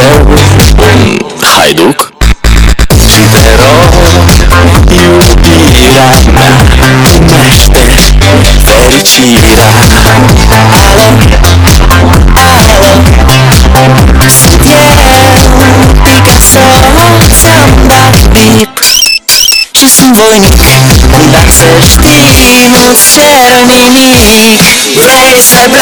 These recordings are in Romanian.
eu, un haiduc Și te rog, iubirea mea Primește fericirea Alo? Alo? Sunt eu, Picasso Ți-am dat bip și sunt voinic Dar să știi, nu-ți cer nimic Vrei să pleci,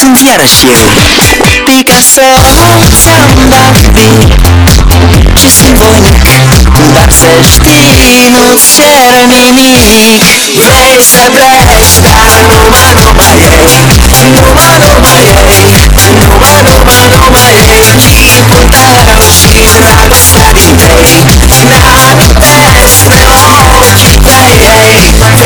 Sunt iarăși eu. Picasso Ți-am dat vin Și sunt voinic Dar să știi Nu-ți cer nimic. Vrei să pleci Dar nu mă, nu mă iei Nu mă, nu mă iei Nu mă, nu mă, nu mă iei Nici și dragostea din ei Ne amintesc nouă Yeah, yeah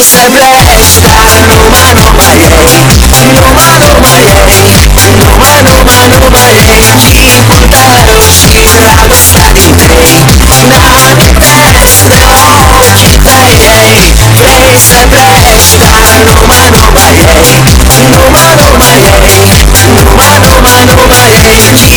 sobre a festa no Mano Maien, no Mano Maien, no Mano Mano Que Encontraram os desgrados pra ninguém na festa, vem, vem sobre a festa no Mano Maien, no Mano Maien, no Mano Mano Maien.